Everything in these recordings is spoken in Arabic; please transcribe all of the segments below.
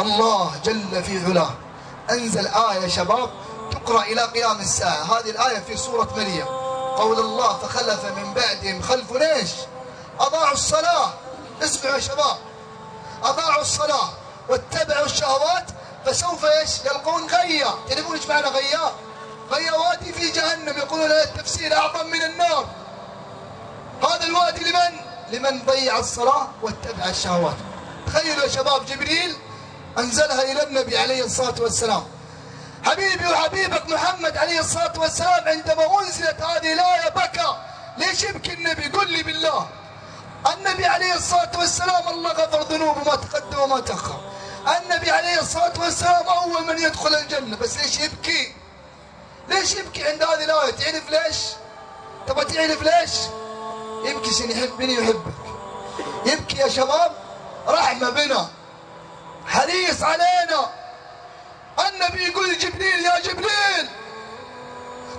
الله جل في علاه. أنزل آية شباب تقرأ إلى قيام الساعة. هذه الآية في سورة مريم. قول الله فخلف من بعدهم خلف ليش أضاعوا الصلاة. اسمعوا يا شباب. أضاعوا الصلاة واتبعوا الشهوات فسوف إيش؟ يلقون غيا. تعرفون إيش معنى غيا؟ غيا وادي في جهنم. يقولون التفسير أعظم من النار. هذا الوادي لمن؟ لمن ضيع الصلاة واتبع الشهوات. تخيلوا يا شباب جبريل أنزلها إلى النبي عليه الصلاة والسلام. حبيبي وحبيبك محمد عليه الصلاة والسلام عندما أنزلت هذه الآية بكى ليش يبكي النبي. قل لي بالله النبي عليه الصلاة والسلام الله غفر ذنوبه ما تقدم وما تأخر. النبي عليه الصلاة والسلام أول من يدخل الجنة. بس ليش يبكي؟ ليش يبكي عند هذه الآية؟ تعرف ليش؟ تبغى تعرف ليش؟ يبكي عشان يحبني ويحبك. يبكي يا شباب رحمة بنا. حريص علينا. النبي يقول لجبريل يا جبريل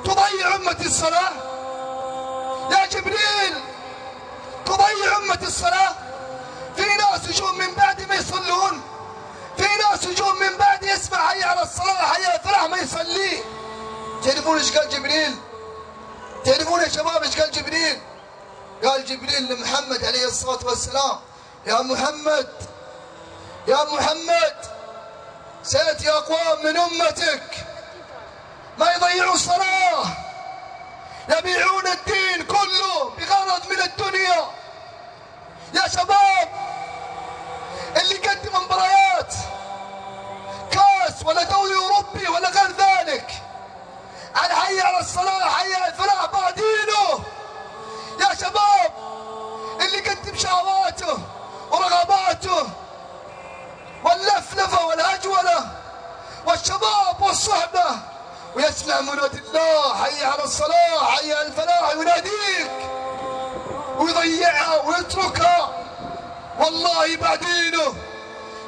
تضيع أمتي الصلاة؟ يا جبريل تضيع أمتي الصلاة؟ في ناس يجون من بعد ما يصلون في ناس يجون من بعد يسمع حي على الصلاة حي على ما يصلي. تعرفون إيش قال جبريل؟ تعرفون يا شباب إيش قال جبريل؟ قال جبريل لمحمد عليه الصلاة والسلام يا محمد يا محمد سيأتي أقوام من أمتك. ما يضيعوا الصلاة. يبيعون الدين كله بغرض من الدنيا يا شباب اللي يقدم مباريات كاس ولا دوري أوروبي ولا غير ذلك على حي على الصلاة حي على الفلاح بعدينه يا شباب اللي يقدم شهواته ورغباته واللفلفة والهجولة والصحبة ويسمع مناد الله حي على الصلاة حي على الفلاح يناديك ويضيعها ويتركها والله بعدينه.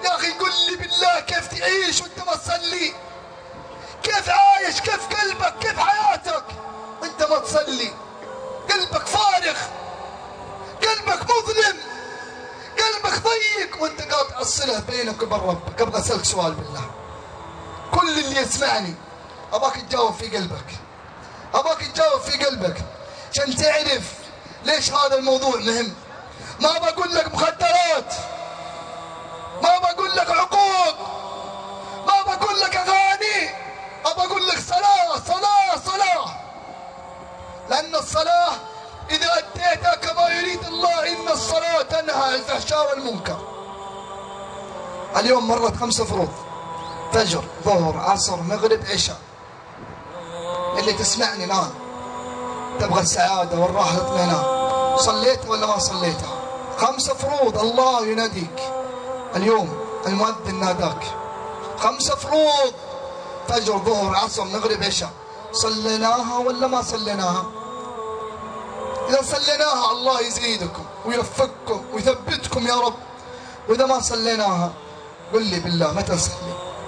يا أخي قل لي بالله كيف تعيش وأنت ما تصلي كيف عايش؟ كيف قلبك؟ كيف حياتك؟ وأنت ما تصلي قلبك فارغ. قلبك مظلم. قلبك ضيق. وأنت قاطع الصلة بينك وبين ربك. أبغى أسألك سؤال بالله. كل اللي يسمعني. ابغاك تجاوب في قلبك. ابغاك تجاوب في قلبك. عشان تعرف ليش هذا الموضوع مهم. ما بقول لك مخدرات. ما بقول لك عقوق. ما بقول لك أغاني. ابى أقول لك صلاة صلاة صلاة. لأن الصلاة إذا أديتها كما يريد الله إن الصلاة تنهى الفحشاء والمنكر. اليوم مرت خمسة فروض. فجر ظهر عصر مغرب عشاء. اللي تسمعني الآن تبغى السعادة والراحة والإطمئنان. صليت ولا ما صليتها؟ خمسة فروض الله يناديك. اليوم المؤذن ناداك. خمسة فروض فجر ظهر عصر مغرب عشاء. صليناها ولا ما صليناها؟ إذا صليناها الله يزيدكم ويوفقكم ويثبتكم يا رب. وإذا ما صليناها قل لي بالله متى نصلي